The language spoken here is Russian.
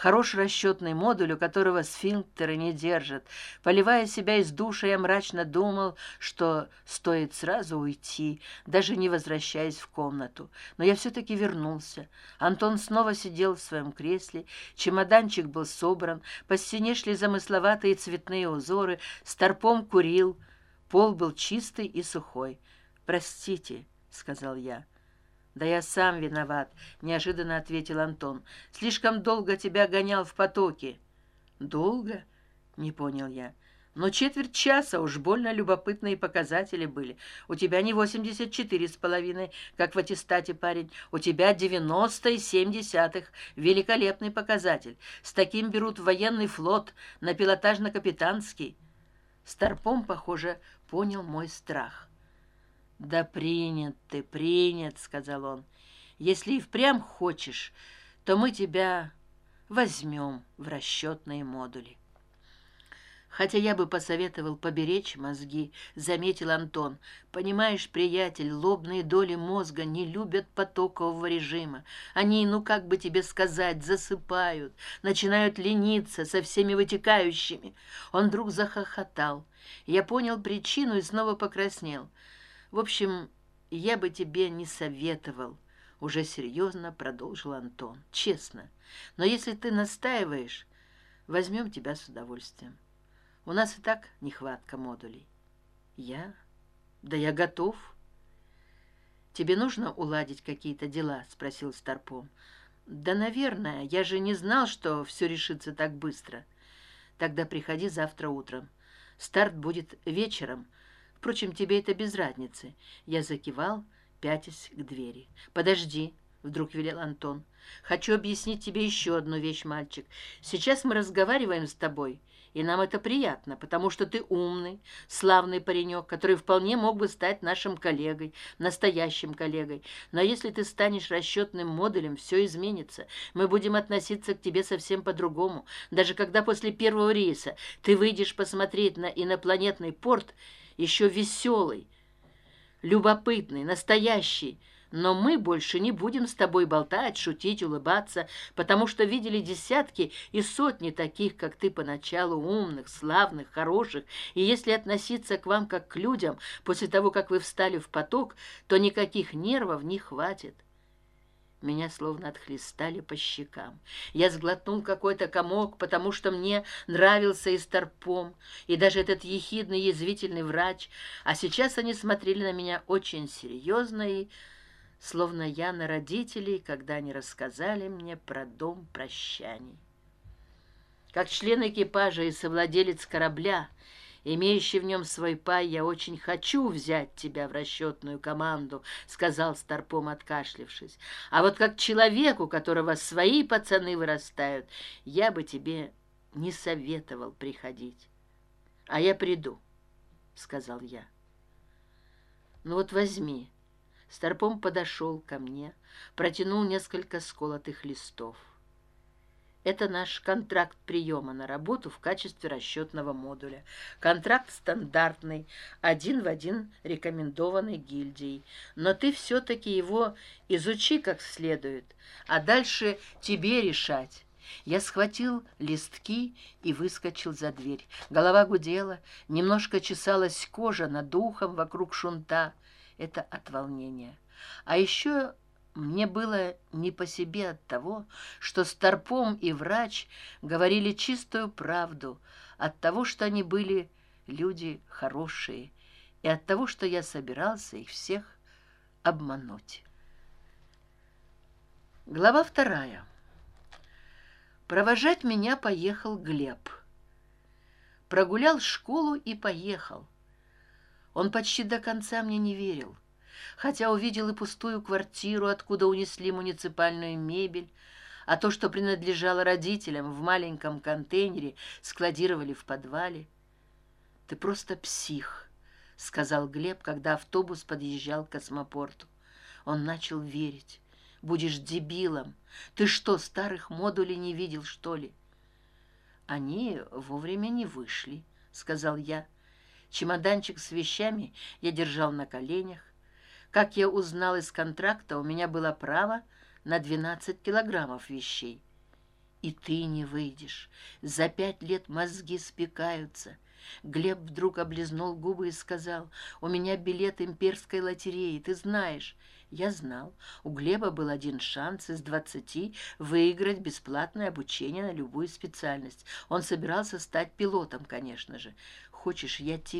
хороший расчетный модуль у которого сфинктеры не держат. Поливая себя из душа я мрачно думал что стоит сразу уйти даже не возвращаясь в комнату. Но я все таки вернулся. Антон снова сидел в своем кресле. Чемоданчик был собран. По стене шли замысловатые цветные узоры. Старпом курил. Пол был чистый и сухой. Простите сказал я да я сам виноват неожиданно ответил антон. Слишком долго тебя гонял в потоке долго не понял я. Но четверть часа уж больно любопытные показатели были. У тебя не восемьдесят четыре с половиной как в аттестате парень. У тебя девяносто и семь десятых великолепный показатель. С таким берут военный флот на пилотажно капитанский старпом похоже понял мой страх да принят ты принят сказал он. Если и впрямь хочешь то мы тебя возьмем в расчетные модули хотя я бы посоветовал поберечь мозги заметил антон. Понимаешь приятель лобные доли мозга не любят потокового режима. Они ну как бы тебе сказать засыпают начинают лениться со всеми вытекающими он вдруг захохотал. Я понял причину и снова покраснел в общем я бы тебе не советовал уже серьезно продолжил антон. Честно. Но если ты настаиваешь возьмем тебя с удовольствием. У нас и так нехватка модулей. Я? Да я готов. Тебе нужно уладить какие то дела спросил старпом. Да наверное. Я же не знал что все решится так быстро. Тогда приходи завтра утром. Старт будет вечером впрочем тебе это без разницы. Я закивал пятясь к двери. Подожди вдруг велел антон. Хочу объяснить тебе еще одну вещь мальчик. Сейчас мы разговариваем с тобой и нам это приятно потому что ты умный славный паренек который вполне мог бы стать нашим коллегой настоящим коллегой. Но если ты станешь расчетным модулем все изменится. Мы будем относиться к тебе совсем по другому даже когда после первого рейса ты выйдешь посмотреть на инопланетный порт еще веселый любопытный настоящий. Но мы больше не будем с тобой болтать шутить улыбаться потому что видели десятки и сотни таких как ты поначалу умных славных хороших. И если относиться к вам как к людям после того как вы встали в поток то никаких нервов не хватит меня словно отхлестали по щекам. Я сглотнул какой то комок потому что мне нравился и старпом и даже этот ехидный язвительный врач. А сейчас они смотрели на меня очень серьезно и словно я на родителей когда они рассказали мне про дом прощаний. Как член экипажа и совладелец корабля имеющий в нем свой пай я очень хочу взять тебя в расчетную команду сказал старпом откашлившись. А вот как человеку которого свои пацаны вырастают я бы тебе не советовал приходить а я приду сказал я. Ну вот возьми старпом подошел ко мне протянул несколько сколотых листов это наш контракт приема на работу в качестве расчетного модуля. Контракт стандартный один в один рекомендованный гильдией. Но ты все таки его изучи как следует а дальше тебе решать. Я схватил листки и выскочил за дверь. Голова гудела немножко чесалась кожа над ухом вокруг шунта. Это от волнения. А еще мне было не по себе от того что старпом и врач говорили чистую правду от того что они были люди хорошие и от того что я собирался их всех обмануть. Глава вторая. Провожать меня поехал глеб. Прогулял школу и поехал. Он почти до конца мне не верил хотя увидел и пустую квартиру откуда унесли муниципальную мебель а то что принадлежало родителям в маленьком контейнере складировали в подвале ты просто псих сказал глеб когда автобус подъезжал к космопорту. Он начал верить будешь дебилом. Ты что старых модулей не видел что ли они вовремя не вышли сказал я. Чемоданчик с вещами я держал на коленях как я узнал из контракта у меня было право на двенадцать килограммов вещей. И ты не выйдешь. За пять лет мозги спекаются. Глеб вдруг облизнул губы и сказал у меня билет имперской лотереи ты знаешь я знал. У глеба был один шанс из двадцати выиграть бесплатное обучение на любую специальность. Он собирался стать пилотом конечно же. Хочешь я тебе